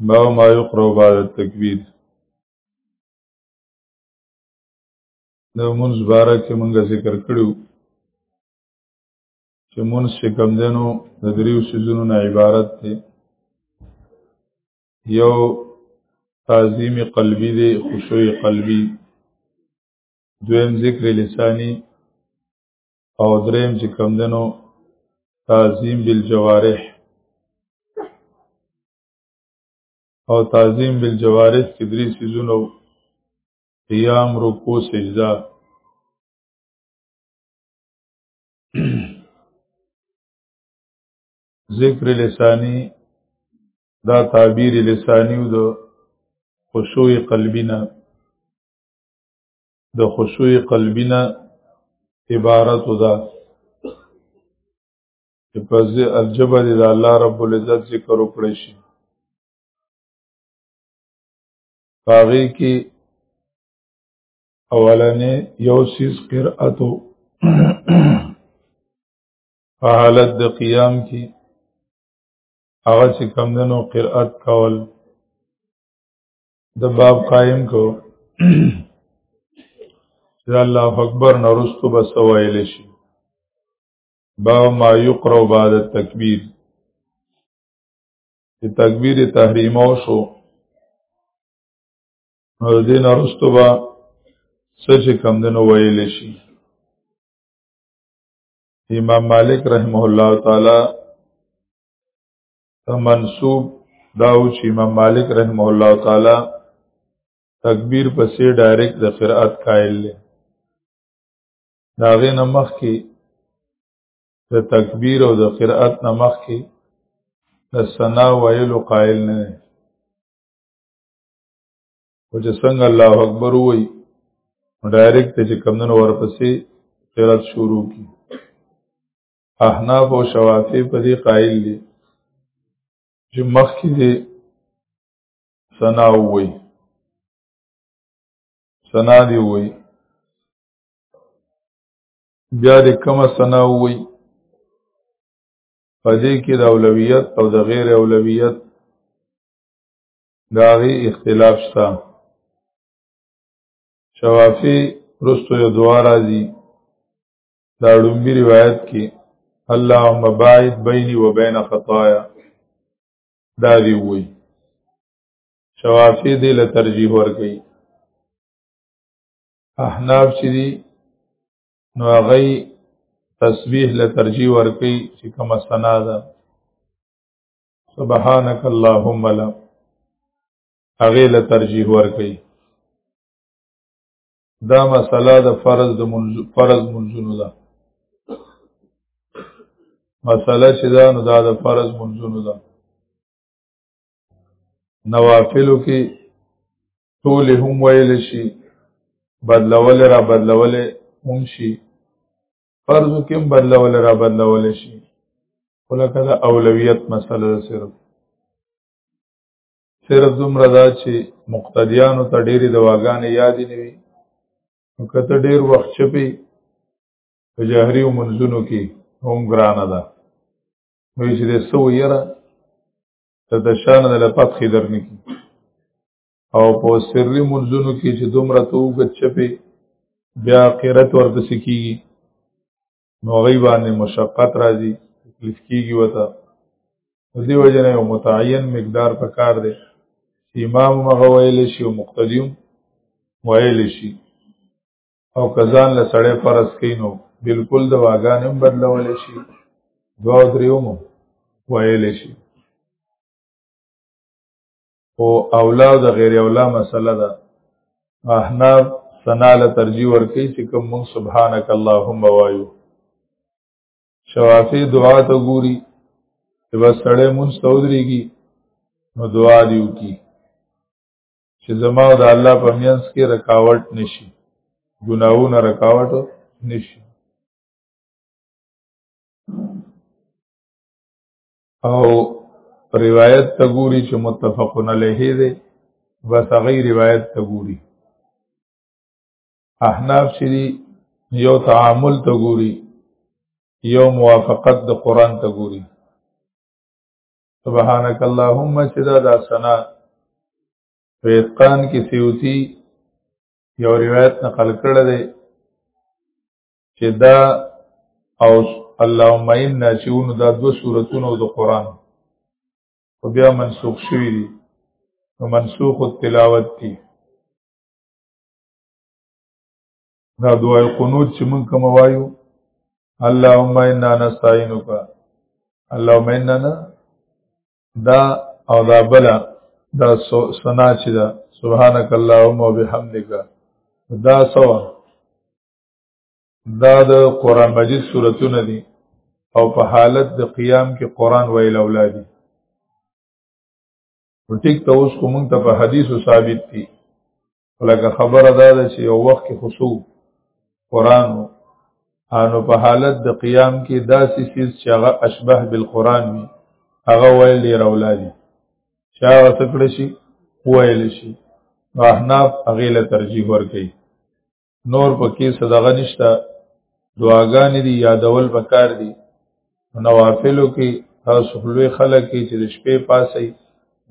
ما ما يقرأ بعد التكبير د منځ باره کې مونږه ذکر کړو چې منځ چې کم دنو د دریو سيزونو نه عبارت دی یو تعظیم قلبی دی خشوع قلبی دویم ذکر لسانی او دریم چې کم دنو تعظیم بالجوارح او تعظیم بالجوارح کې درې سيزونو قیام رکوع سجده ذکر لسانی دا تعبیر لسانی او د خشوع قلبی نه د خشوع قلبی نه عبارت ده چې په الجبه دې د الله رب العزت ذکر وکړي شي هغه کې اولنې یو سیس قرأتو په حالت د قیام کې هغه چې کمدنو قرأت کول د باب قائم کو چې الله اکبر نرستو بس ویل شي باب ما یقرأ بعد التکبیر چې تکبیر تحریم او شو نو دې نرستو با سچ کم دنو ویل شي امام مالک رحمه الله تعالی منصوب داو چې امام مالک رحم الله تعالی تکبیر پسې ډایرکټ د قرأت قائل دی داغه نمخ کې د تکبیر او د قرأت نمخ کې د ثنا ویلو قائل نه دی او چې څنګه الله اکبر وایي ډایرکټ چې کمندونو ورپسې قرأت شروع کی احناف او شوافی په دې قائل دي چې مخکې دې سنا وي سنا دی وي بیا دې کومه سنا وي په دې کې د اولویت او د غیر اولویت داغي اختلاف شته شوافی رستو یو دوه راځي دا لومبي روایت کې اللهم باعد بيني وبين خطايا دا دی وی شوافی دی له ترجیح ور کوي احناف چې دی نو هغه تسبیح له ترجیح ور کوي چې کوم سنا ده سبحانك اللهم لا هغه له ترجیح ور کوي دا مسله د فرض د منځ فرض منځونو ده مسله چې دا نو دا د فرض منځونو ده نوافلو کې ټول هم ویل شي بدلول را بدلول هم شي فرض کې بدلول را بدلول شي ولکه دا اولویت مسله صرف صرف دومره دا چې مقتدیانو ته ډېرې دواګانې یادې نه وي نو که ته ډېر وخت چپې په جهري او منځونو کې هم ګرانه ده وایي چې د څه ویره ته د شانه له پتخې درنه کي او په سري منځونو کې چې دومره ته وګت چپې بیا قیرت ورپسې کېږي نو غي باندې مشقت راځي تکلیف کیږي وته دې وجه نه یو متعین مقدار پکار دی چې امام مغه ویل شي او مقتدیو ویل شي او کزان له سړې فرض کینو بالکل د واګانم بدلول شي دوه دریو مو ویل شي او اولا او د غیر اولا مسله ده احناب ثنا له ترجیح ورکړي چې کوم مون سبحانك اللهم وایو شوافی دعا ته ګوري چې بس سړی مون ستودريږي نو دعا دیو کی چې زما او د الله په مینس کې رکاوټ نشي ګناونه رکاوټ نشي او روایت ته ګوري چې متفقن علیه دی بس هغه روایت ته ګوري احناف چې یو تعامل ته ګوري یو موافقت د قران ته ګوري سبحانك اللهم چې دا د سنا فیقان کې سیوتی یو روایت نقل کړی دی چې دا او اللهم انا چې ونو دا دو سورتونه د قران او بیا منسوخ شوی دي نو منسوخ التلاوت دي دا دعای قنوت چې مونږ کوم وایو اللهم انا نستعينك اللهم انا دا او دا بلا دا سنا چې دا سبحانك اللهم وبحمدك دا سوا دا د قران مجید سورتونه دي او په حالت د قیام کې قران ویل اولادي په ټیک ته اوس کوم ته په حدیثو ثابت دي ولکه خبره دا ده چې یو وخت کې خصو قران انو په حالت د قیام کې داسې چیز چې هغه اشبه بالقران وي هغه ویل دی راولادي چا وتکړه شي ویل شي احناف هغه له ترجیح ورکړي نور پکې صدقه نشته دعاګانې دي یادول پکار دي نوافلو کې تاسو خلوی خلک کې چې د شپې پاسي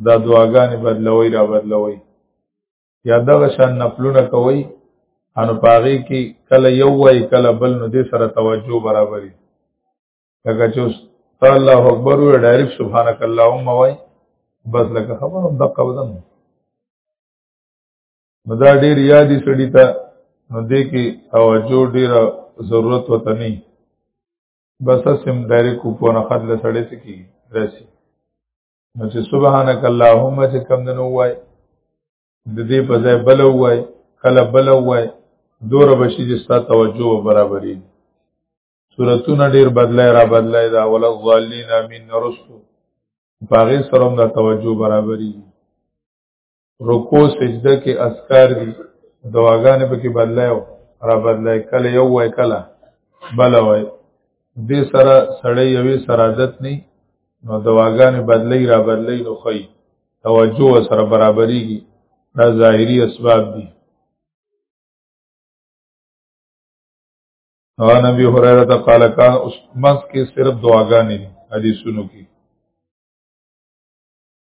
دا دعاګانې بدلوي را بدلوي یا دغه شان نفلونه کوي انو پاغي کې کله یو وای کله بل نو دې سره توجه برابرې لکه چې الله اکبر وی ډایرک سبحانك اللهم وای بس لکه خبر هم دقه ودم نو دا ډیر یادی سړی ته نو دې کې توجه ډیر ضرورت وته نه بس سم ډایرک کوپونه خدل سړی سکی راشي نو چې سبحانك اللهم چې کم دنو وای د دې په ځای بل وای کله بل وای دور بشي چې ستا توجه برابرې صورتونه ډیر بدلای را بدلای دا ولا ظالین امین رسو باغې سره هم دا توجه برابرې رکو سجده کې اسکار دي دواګانې په کې بدلای او را بدلای کله یو وای کله بل وای دې سره سړی یوې سرادت نه نو دواګانې بدلای را بدلای نو خی توجه سره برابرېږي دا ظاهري اسباب دي او نبی هريره ته قال کان اوس مس کې صرف دعاګانې دي حدیثونو کې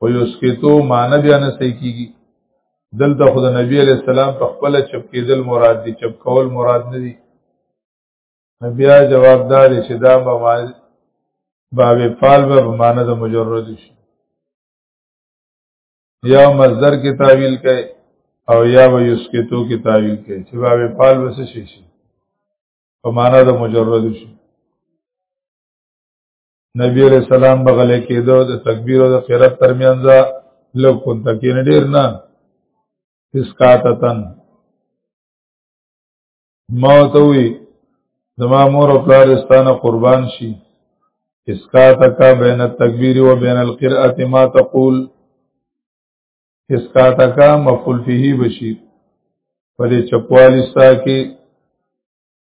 او یسکتو معنی بیا نه صحیح کیږي دلته خود نبی علیہ السلام په خپل چپ کېدل مراد دي چپ کول مراد نه دي بیا جواب دا دی چې دا به باب فال به معنی د مجرد شي یا مصدر کې تعویل کوي او یا و یسکتو کې تعویل کوي چې باب فال به څه شي په معنی د مجرد شي نبی علیہ السلام بغل کېدو د تکبیر او د قرات ترمنځ لو کو تکین ډیر نه اسکاتتن ما ته وی زما مور او پلار استانه قربان شي اسکاتک بین التکبیر و بین القرات ما تقول اسکاتک مفعول فيه بشي په دې چپوالي ستا کې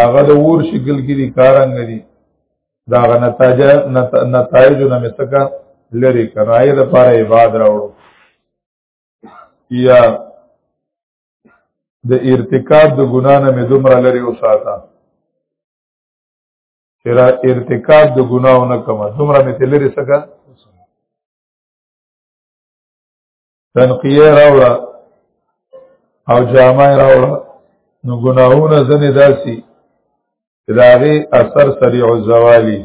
هغه د ور شکل کې دي کارنګ دي دا غ نتایج نتایج نه مسکا لری کرای د پاره عبادت راوړو یا د ارتکاب د ګنا نه مې دومره لري او ساته چې را ارتکاب د ګناونه کوم دومره مې تلری سکه تنقیه راوړه او جامع راوړه نو ګناهونه ځنې داسي چې د هغې اثر سریع الزوالي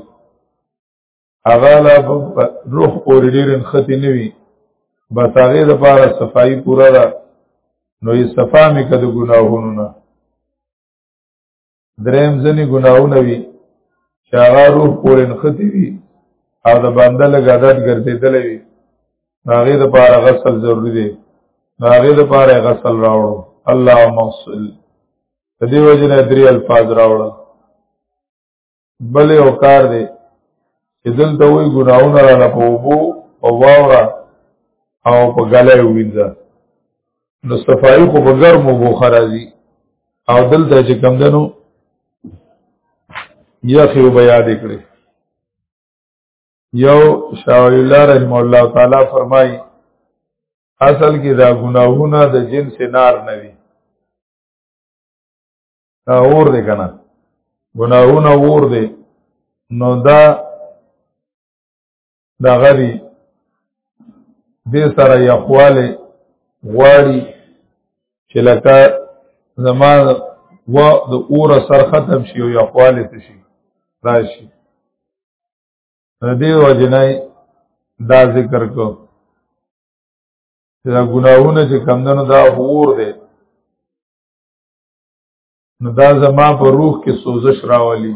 هغه لا روح پورې ډېر نښتې نه وي بس هغې دپاره صفایي پوره ده نو یې صفا مې که د ګناهونو نه دریم ځنې ګناونه وي چې هغه روح پورې نښتې وي او د بنده لږ عادت ګرځېدلی وي نو هغې دپاره غسل ضروري دی نو هغې دپاره یې غسل راوړو الله مغسل د دې وجې نه درې الفاظ راوړه بل یو کار دی چې دلته وایي ګناهونه راله په اوبو په واوره او په ګلی ووینځه نو صفائی خو په ګرمو بوخه راځي او دلته چې کم دنو یخې وبه یادې کړې یو شاه ولی الله رحمه الله تعالی فرمایي اصل کې دا ګناهونه د جنس نار نه وي دا اور دی کنه ګناهونه اور دی نو دا دا غدي دې سره یخواله غواړي چې لکه زما و د اور سر ختم شي او یخواله څه شي راشي دې وجنای دا ذکر کو چې دا ګناهونه چې کمندونو دا اور دی نو دا زما په روح کې سوزش راولي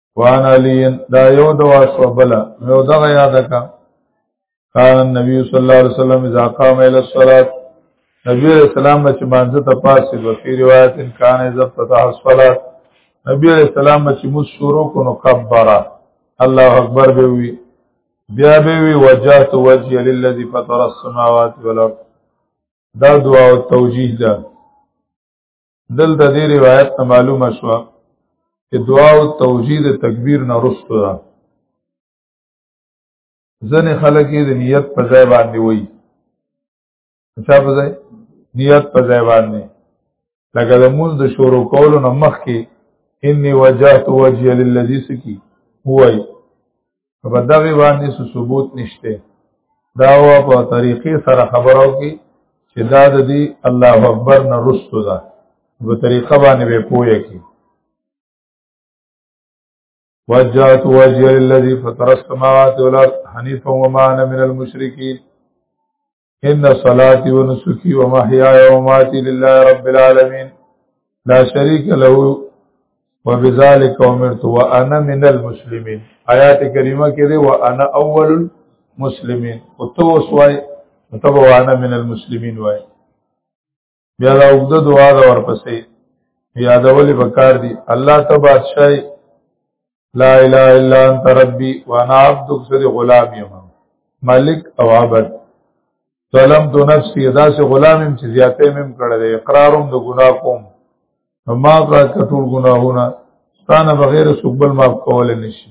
وان علی دا یو دوا سوبلا یو دغه یاد کا قال النبي صلی الله علیه وسلم اذا قام الى الصلاه نبی علیہ السلام نه چې مانځه ته پاسې د فی روایت ان کان اذا فتح الصلاه نبی علیہ السلام چې مو شروع کو نو کبره الله اکبر به وی بیا به وی وجهت وجهي للذي فطر السماوات والارض دا دعا او توجیه ده دل د دې روایت ته معلومه شو چې دعا او توجید تکبیر نه رسته ده ځنې خلک یې د نیت په ځای باندې وایي چا په ځای نیت په ځای باندې لکه د مونږ د شروع کولو نه مخکې انی وجهت وجهی للذی سکی وای په دغه باندې څه ثبوت نشته دا وا په طریقې سره خبرو کې چې دا د دې الله اکبر نه رستو ده په طریقه باندې به پوهه کې وجهت وجه للذي فطر السماوات والارض حنيفا وما انا من المشركين ان صلاتي ونسكي ومحياي ومماتي لله رب العالمين لا شريك له وبذلك امرت وانا من المسلمين آیات کریمه کې دی وانا اول المسلمين او تو وسوای مطلب وانا من المسلمين وای بیا دا وګړه دعا دا ورپسې یادول وکړ دي الله ته بادشاہي لا اله الا انت ربي وانا عبدك سر غلام يم ملک او عبد ظلم تو نفسي ادا سه غلام يم چې زیاته مم کړل اقرارم د ګناه کوم ما کا کټول ګناهونه ستانه بغیر سوبل معاف کول نشي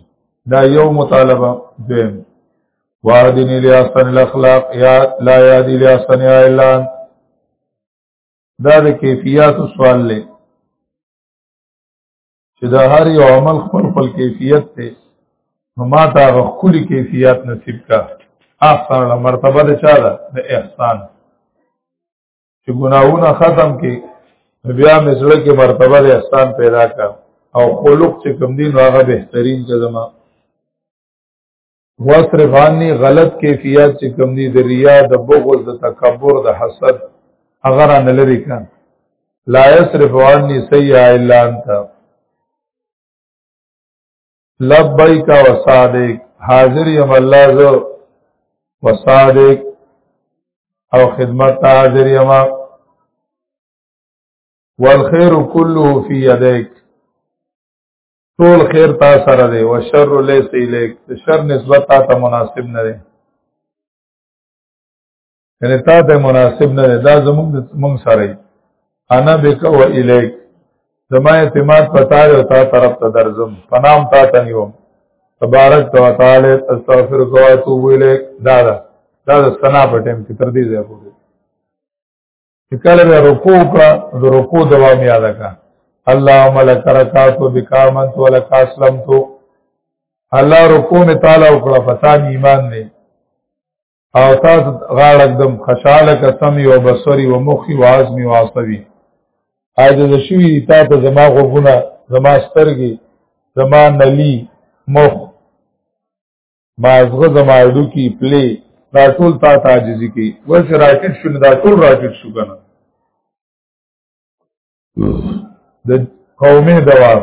دا یو مطالبه دیم واردنی لیاسن الاخلاق یا لا یادی لیاسن یا الا دا د کیفیات سوال لې چې دا هر یو عمل خپل خپل کیفیت ته نو ما تا غوښکلی کیفیت نصیب کا احسن مرتبه ده چا ده د احسان چې ګناهونه ختم کې بیا مزړه کې مرتبه د احسان پیدا کا او خلق چې کم دین هغه بهترین کا زما واصرف عني غلط کیفیت چې کم دي د ریا د بغض د تکبر د حسد هغه را نه لري کان لا يصرف عني سيئا الا انت لبیک و صادق حاضر یم الله زو و صادق او خدمت ته حاضر یم والخير كله في يديك ټول خیر تا سره دی او شر ليس اليك شر نسبت تا مناسب نه دی یعنی تا ته مناسب نه ده دا زمونږ د مونږ سره انا بک و الیک زما اعتماد پتا او تا طرف ته درځم پنام تا ته نیوم تبارک تو تعالی استغفر کو اتوب الیک دا دا دا د سنا په ټیم کې تر دې ځای پورې چې کله به رکوع کړه د رکوع دوام یاد کړه اللهم لك رکعت بك آمنت ولك اسلمت الله رکوع می تعالی وکړه پتا ایمان نه او تاسو غاړک دم خشاله کسم یو بصری و مخی و عزمی و عصبی عاجز شوی دی تا ته زما غوګونه زما سترګې زما نلی مخ مازغه زما اډو کی پلی دا ټول تا ته عاجزی کی ورس راکټ شو دا ټول راکټ شو کنه د قومه دواب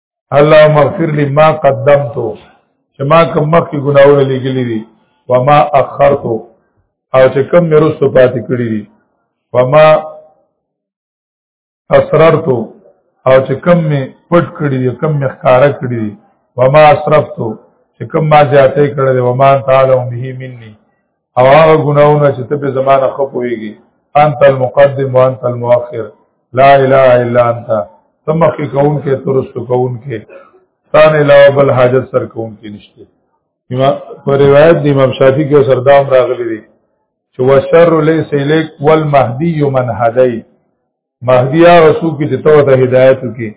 اللهم اغفر لي ما قدمت چې ما کوم مخکې ګناونه لګلې دي و ما اخرت او چې کوم مې رسو پاتې کړې دي و ما اسررت او چې کوم مې پټ کړې دي کوم مې ښکارا کړې دي و ما اسرفت چې کوم ما زیاتې کړې دي و ما تعالی به مني او هغه ګناونه چې ته په زمانه خپويږي انت المقدم وانت المؤخر لا اله الا انت تم کې کون کې ترست کون کې ستان علاوه بل حاجت سر کون کې نشته په روایت د امام شافعي کې سردام راغلي دي چې وشر ليس لك والمهدي من هدي مهدي هغه څوک چې ته ته هدايت کې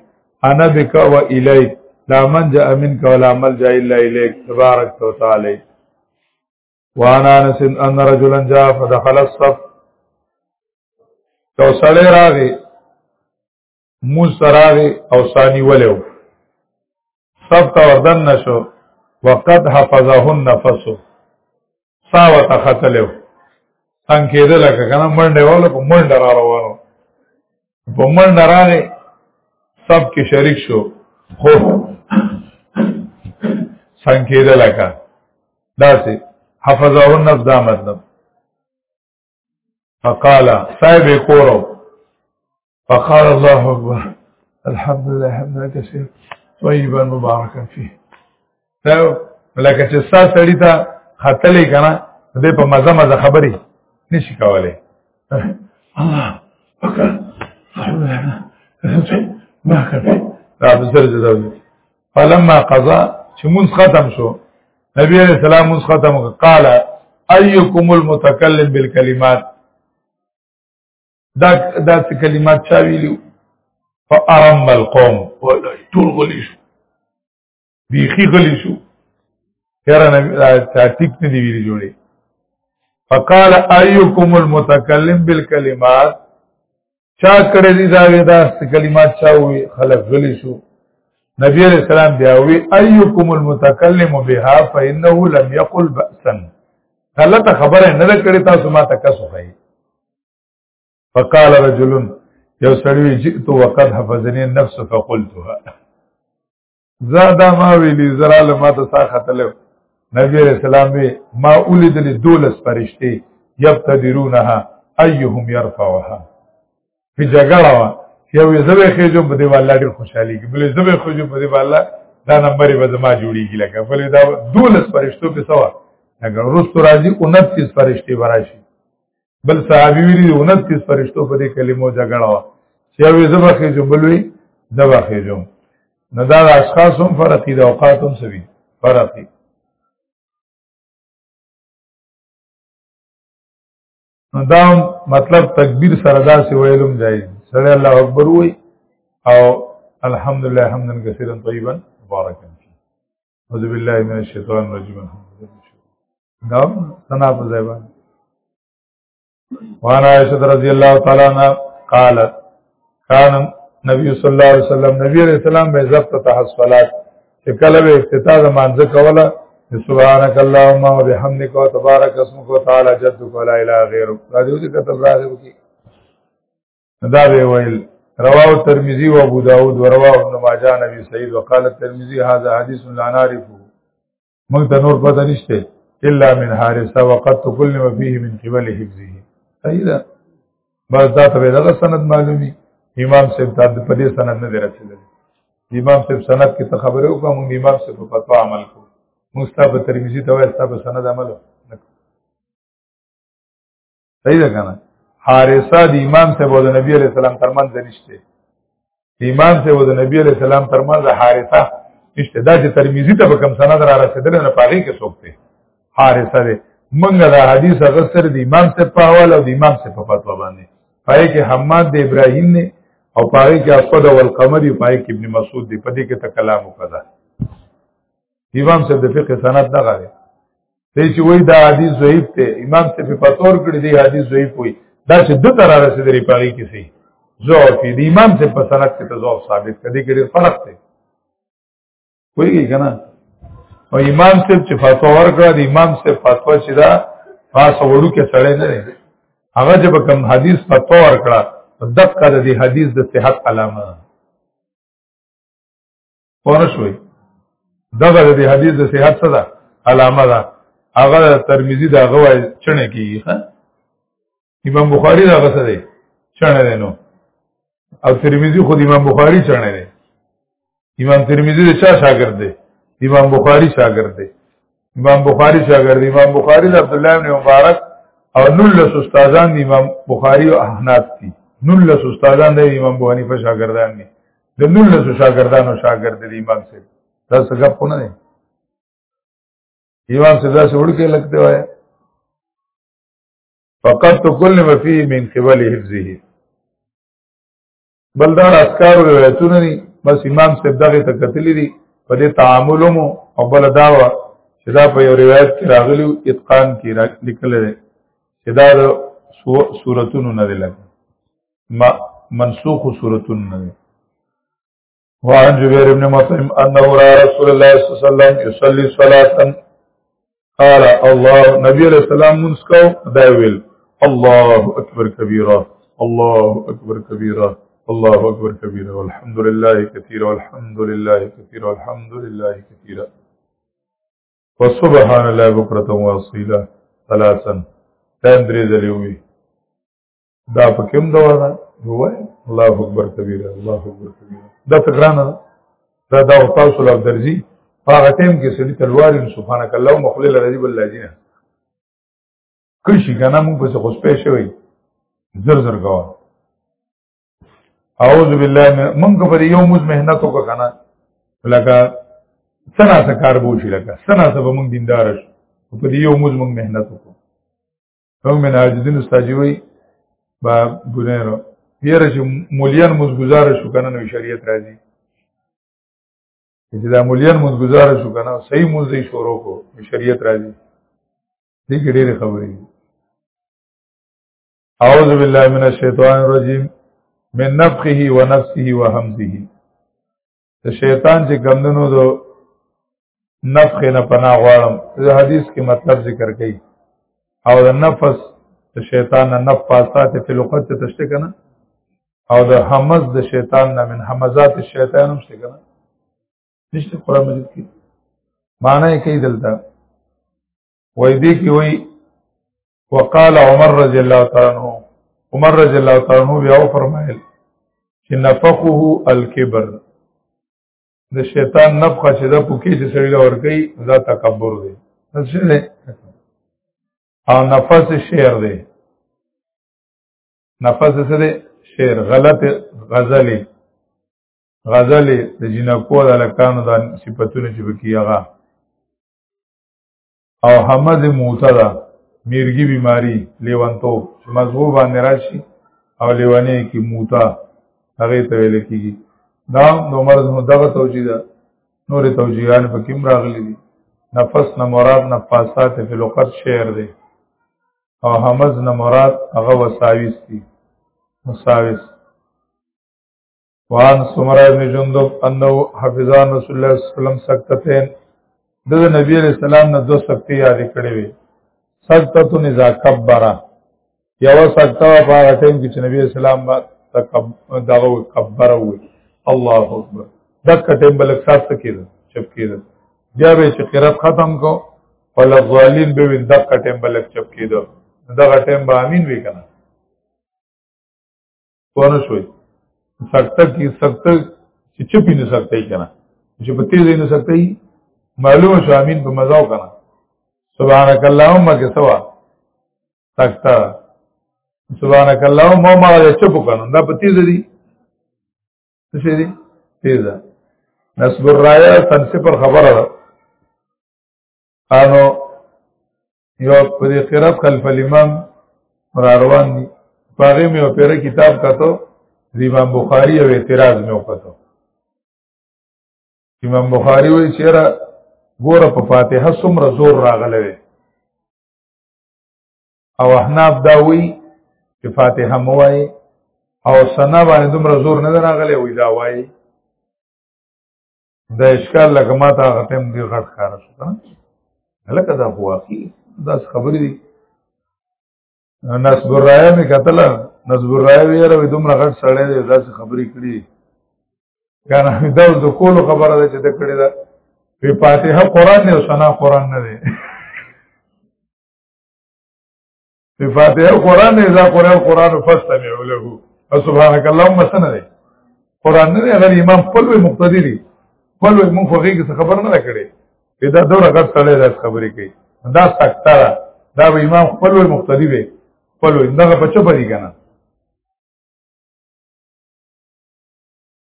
انا بك و اليك لا من جاء منك ولا ملجا الا اليك تبارك وتعالى وانا انس ان رجلا جاء فدخل الصف یو سړی راغی موز راغی او ثانی ولیو صف ته وردن نشو وقد حفظه النفس ساوت خطلو څنګه کېده لکه کنه منډه ولا په منډه را روانو په من راغې سب کې شریک شو خو څنګه کېده لکه داسې حفظه النفس دا مطلب فقال صاحب کورو فقال الله اکبر الحمد لله حمدا كثيرا طيبا مباركا فيه دا لکه چې ستا سړی ته خطلې کنه دې په مزه مزه خبرې نشي کولای الله اکبر ما کوي دا بزر جوړوي فلما قضا چې مونږ ختم شو نبی عليه السلام مونږ ختم قال ايكم المتكلم بالكلمات دا دا څه کلمات چا ویلو فارم القوم ولای ټول غلی شو بیخي غلی شو یاره نبی دا ټیک نه دی ویلي جوړي فقال ايكم المتكلم بالكلمات چا کړه دي دا ودا کلمات چا وي خلق غلی شو نبی علیہ السلام بیا وی ايكم المتكلم بها فانه لم يقل باسا غلطه خبره نه کړی تاسو ما تکاسو کوي فقال رجل یو سړی جئت وقد حفظني النفس فقلتها زادا ما ویلی زرا له ما ته ساخه تلو نبی رسول الله ما اولیدل دولس فرشتي یبتدرونها ايهم يرفعها په جګړه وا یو زبې خېجو په دی والله ډېر خوشحالي کې بلې زبې خېجو په دی والله دا نمبر به زما جوړیږي لکه بلې دا دولس فرشتو په سوا اگر رستو راځي 29 فرشتي براشي بل صحابي ویلي 29 فرشتو په دې کلمو جګړه وا چې وې زبخه جو بلوي زبخه جو نه دا اشخاص هم فرقي د اوقات هم سوي فرقي نو دا مطلب تکبیر سره دا سی ویلم جای سره الله اکبر وای او الحمدلله حمدا کثیرا طیبا مبارکا اعوذ بالله من الشیطان الرجیم دا سنا په ځای باندې وانا عائشہ رضی الله تعالی عنها قالت كان نبی صلی الله علیه وسلم نبی علیہ السلام به ضبط تحصلات چې کله به افتتاح د مانځ کوله سبحانك اللهم وبحمدك وتبارك اسمك وتعالى جدك ولا اله غيرك دا دې څه کتل راځي دا به ویل رواه ترمذی او ابو داود او رواه ابن ماجه نبی سعید وقال ترمذی هذا حدیث لا نعرفه موږ ته نور پته نشته الا من حارثه وقد تكلم فيه من قبل حفظه صحیح ده بس دا ته دغه سند معلومي امام صاحب ته په دې سند نه درسېدل امام صاحب سند کې ته خبره وکړه موږ امام صاحب په فتوا عمل کو موږ ستاسو ترمذی ته وایي ستاسو سند عمل وکړو صحیح ده کنه حارثه د امام صاحب او د نبی علی السلام ترمنځ نشته امام صاحب او د نبی علی السلام ترمنځ حارثه نشته دا چې ترمذی ته کوم سند را رسیدل نه پاره کې څوک دی حارثه دی منګه دا حدیث هغه سره د امام صاحب په حواله او د امام صاحب په فتوا باندې پای کې حماد د ابراهیم نه او پای کې اسود او القمر پای کې ابن مسعود دی په دې کې ته کلام وکړه امام صاحب د فقه سند دغه دی دی چې وای دا حدیث ضعیف دی امام ته په پتور کړی دی حدیث ضعیف وای دا چې د تر رسیدلی پاږي کې سي ضعف دی امام ته په سند کې ته ضعف ثابت کړي کې ډېر فرق دی وایي کنه او امام ته چې فتوا ورکړه دی امام ته فتوا چې دا خاص وړو کې سره نه دی هغه چې کوم حدیث فتوا ورکړه دقه د حدیث د صحت علامه پوه شوي دغه د حدیث د صحت څه ده علامه ده هغه ترمذی دا غوای چنه کیږي ها امام بخاری دا غسه دی چنه دی نو او ترمذی خود امام بخاری چنه دی امام ترمذی د چا شاګرد دی امام بخاری شاګرد دی امام بخاری شاګرد امام بخاری د عبد الله ابن مبارک او نلس استادان د امام بخاری او احناف دي نلس استادان د امام ابو حنیفه شاګردان دي د نلس شاګردانو شاګرد دي امام سي دا څه غپ نه دي امام سي دا څه وړکه لګته وای فقط کل ما فيه من قبل حفظه بل دا اسکار روایتونه دي بس امام صاحب دغه ته کتلی دي په دې تعامل مو او بل دا و چې دا په یو روایت کې راغلی اتقان کې لیکل دي چې دا سورتونو نه دي لګ منسوخ سورتونو نه دي وعن جبير بن مطعم أنه رأى رسول الله صلى الله عليه وسلم يصلي صلاة قال الله نبي عليه السلام منسكو داويل الله أكبر كبيرا الله أكبر كبيرا الله أكبر كبيرا والحمد لله كثيرا والحمد لله كثيرا والحمد لله كثيرا وسبحان الله بكرة واصيلا ثلاثا تندري ذليوي دا په کوم دوا ده وای الله اکبر کبیر الله اکبر کبیر دا تکران ده دا دا او تاسو لا درځي هغه ټیم کې سړي تلوار سبحانك الله مخلل الذي بالله جنا کشي کنه موږ په خو سپې شوی زر زر غوا اعوذ بالله من موږ پر یو مز مهنت وکړه کنه لکه سنا سکار بوشي لکه سنا سبا موږ دیندار شو په دې یو موږ موږ مهنت وکړو او من عاجزین استاجوی با بنیرو یره چې مولیان مزګزار شو کنه نو شریعت راځي چې دا مولیان مزګزار شو کنه صحیح موزي شروع کو شریعت راځي دې کې ډېرې خبرې دي اعوذ بالله من الشیطان الرجیم من نفخه ونفسه وهمزه د شیطان چې کمندونو دو نفخ نه پناه غواړم د حدیث کې مطلب ذکر کړي او د نفس د شیطان نه نف پاسات په لغت ته تشته کنه او د همز د شیطان نه من همزات الشیطان هم شته کنه نشته قران مجید کې معنی کوي دلته وای دې کې وای وقال عمر رضی الله تعالی عنہ عمر رضی الله تعالی عنہ بیا فرمایل چې نفخه الکبر د شیطان نفخه چې د پوکې چې سړی لور کوي دا تکبر دی څه دی او نفس شعر دی نفس څه دی شعر غلط غزلی غزلی د جنکو د لکانو د صفاتونو چې بکی هغه او حمد موته ده میرګي بیماری لیوانتو چې مزغو باندې راشي او لیوانې کې موته هغه ته ویل کیږي دا نو مرز نو دغه توجیه ده نور توجیهان په کوم راغلي دي نفس نه مراد نفاسات فی لغت شعر دی او حمز نه مراد هغه وساویس دي مساویس وان سمرا ابن جندب انه حفظان رسول الله صلی الله علیه وسلم سکتتین د نبی علیہ السلام نه دو سکتی یاد کړې وي سکتتون اذا کبر یو سکتا په هغه ټیم کې چې نبی اسلام با دغه کبر وي الله اکبر دک ټیم بل احساس کېده چپ کېده بیا به چې قرات ختم کو ولا ظالم به وین دک ټیم بل چپ کېده دغه ټیم به امین وی کنه پونه شوي سکته کی سکته چې چپی نه سکته کنه چې په تیزه نه سکته معلومه شو امین په مزاو کنه سبحانك اللهم کې سوا سکته سبحانك اللهم ما دې چپ کنه دا په تیزه دي څه دي تیزه نسب الرایا سنسه پر خبره ده انو یو په دې قرات خلف الامام را روان دي پاره مې او پیره کتاب کتو امام بخاری او اعتراض مې وکړو امام بخاری وی چیرې ګوره په فاتحه څومره زور راغلی وي او احناف دا وی چې فاتحه مو وای او سنا باندې دومره زور نه راغلی وی دا وای دا اشکال لکه ما ته هغه ټیم ډېر غټ ښکار شو که نه لکه دا خو واقعي داسې خبرې دي نصب الرایه مې کتله نصب الرایه وی یاره وی دومره غټ سړی دی داسې خبرې کړي که نه دا د کولو خبره ده چې ده کړې ده په فاتحه قرآن دی او ثنا قرآن نه دی په فاتحه قران نه ځا قران قران فاستمعوا له سبحانك اللهم سنه دی قران نه غیر امام خپل مقتدی دی خپل مونږ خو هیڅ خبر نه کړي په دا دوره غټ سره د خبرې کوي دا سکتره دا به امام خپل مقتدی وي خپل دغه بچو پرې کنه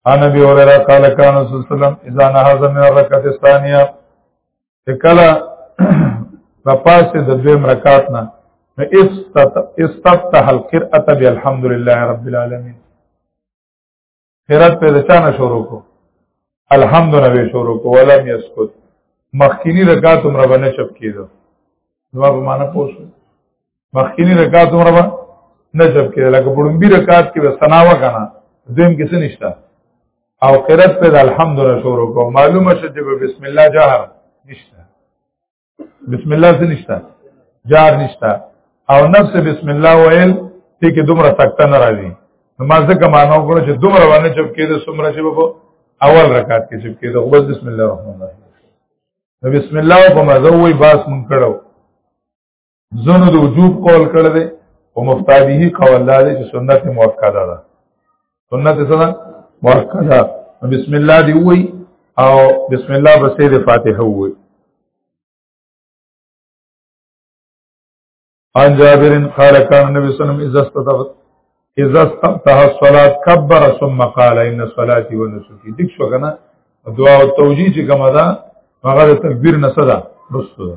انا بي هريره قال كان رسول الله صلى الله عليه وسلم اذا نهض من الركعه الثانيه کله لپاسه د دویم رکعت نه استفتح القرأه بالحمد لله رب العالمين قرأت په ځانه شروع کو الحمد لله شروع کو ولم يسكت مخکینی رکعت عمر باندې چپ کیدو نو په معنا پوښتنه مخکینی رکعت عمره به نجب کې لکه پړمبي رکعت کې وسنا وکنه دویم کې څه نشته او قرات په الحمدلله شروع کو معلومه شې چې بسم الله جهر نشته بسم الله څه نشته جهر نشته او نفس بسم الله ویل دې کې دومره سکته نه راځي ما ځکه مانو کړو چې دومره باندې چپ کېده سمره چې په اول رکعت کې چپ کېده خو بس بسم الله الرحمن الرحیم بسم الله په مزوي باس مونږ کړو زنو د وجوب قول کړی دی او مفتابه قول دا دی چې سنت مؤکده ده سنت څه ده مؤکده بسم الله دی وی او بسم الله بسې د فاتحه وی عن جابر قال كان النبي صلى الله عليه وسلم اذا استطفت اذا استفتح الصلاه كبر ثم قال ان صلاتي ونسكي ديك شو کنه دعا او توجیه چې کومه ده هغه تکبیر نه صدا رسو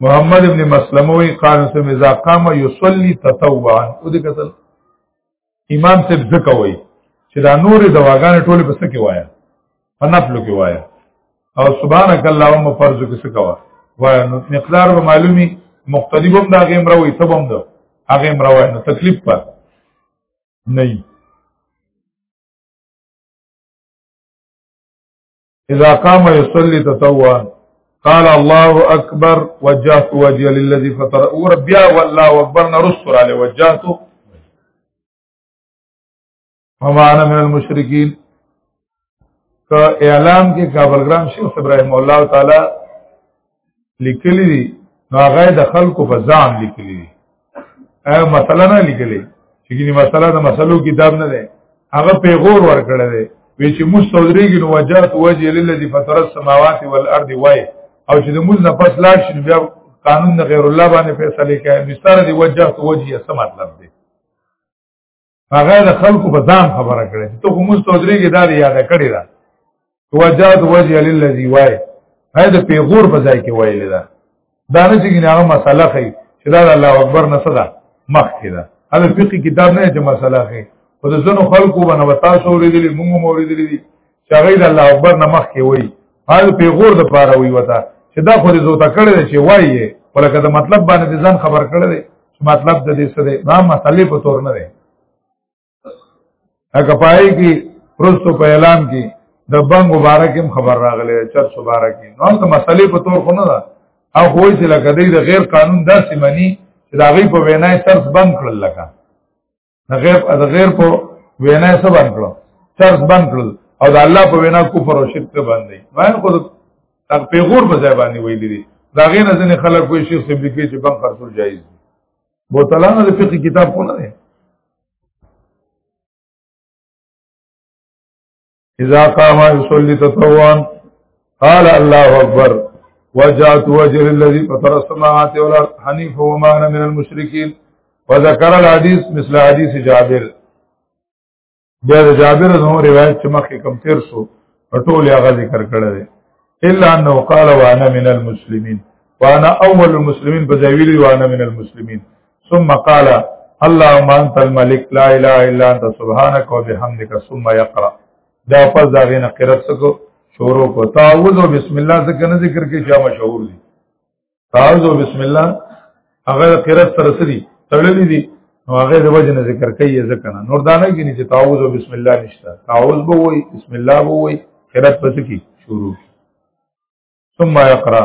محمد ابن مسلمه وی قال سم اذا قام يصلي تطوعا او دې کتل امام صاحب ځکه وی چې دا نور دواګان ټول په سکه وایا په نفل کې وایا او سبحانك اللهم فرض کې سکه وایا وایا نو مقدار به معلومي مقتدی هم دا غیم راوي ته هم دا هغه هم راوي نو تکلیف پر نه اذا قام يصلي تطوعا قال الله اكبر وجهت وجهي للذي فطر وربيا والله اكبر نرسل عليه وجهت وما انا من المشركين کا اعلان کې کابلګرام شیخ ابراهيم الله تعالی لیکلی دي هغه د خلکو په ځان لیکلی دي هغه مسله نه لیکلی چې ګینه مسله د مسلو کتاب نه ده هغه پیغور ورکړی دی وی چې مستودریږي نو وجات وجه للذي فطر السماوات والارض وای او چې د موږ نه پس لاړ شي بیا قانون د غیر الله باندې فیصله کوي مستر دی وجات وجه یې څه مطلب دی هغه د خلکو په ځان خبره کړي ته کوم مستودريږي دا یاد کړی دا وجاد وجه للذي وای هاي د پیغور په ځای کې ویل دا دا نه چې هغه مسله خي چې دا الله اکبر نه صدا مخ کې دا هغه فقہی کتاب نه چې مسله خي خو د زنو خلکو باندې وتا شو ورېدلې موږ مو ورېدلې دي چې هغه د الله اکبر نه مخکې وایي هغه پیغور د پاره وي وتا چې دا خو دې زوته کړی چې وایي ولکه د مطلب باندې ځان خبر کړی دی چې مطلب د دې څه دی دا مسلې په تور نه دی هغه پای کې پرستو په اعلان کې د بنګ مبارک هم خبر راغلی چر مبارک نو د مسلې په تور خو نه ده او خو چې لکه دې د غیر قانون داسې مني چې دا غي په وینا یې ترس بند کړل لکه د غیر د غیر په وینا سره باندې کړو چرس باندې کړو او د الله په وینا کفر او شرک باندې ما خو د پیغور په ځای باندې ویل دي دا غیر ځین خلک کوئی شیخ سیبلی کې چې بنګ خرڅول جایز دي بوتلانه د فقې کتاب کو نه اذا قام يصلي تطوعا قال الله اكبر وجاءت وجه الذي فطر السماوات والارض حنيفا وما انا من المشركين وذكر الحديث مثل حديث جابر بیا د جابر نو روایت چې مخکې کم تیر شو په ټول هغه ذکر کړی دی الا انه قال وانا من المسلمين وانا اول المسلمين بذویل وانا من المسلمين ثم قال اللهم انت الملك لا اله الا انت سبحانك وبحمدك ثم يقرا دا پس دا غینه قرات سکو شروع کو تعوذ بسم الله ذکر نه ذکر کې جامع شعور دي تعوذ بسم الله هغه قرات سره سری تړلې دي نو هغه د وجه نه ذکر کوي ځکه نه نور دانه کې نه چې تعوذ او بسم الله نشته تعوذ به وای بسم الله به وای قرات پس کی شروع ثم يقرأ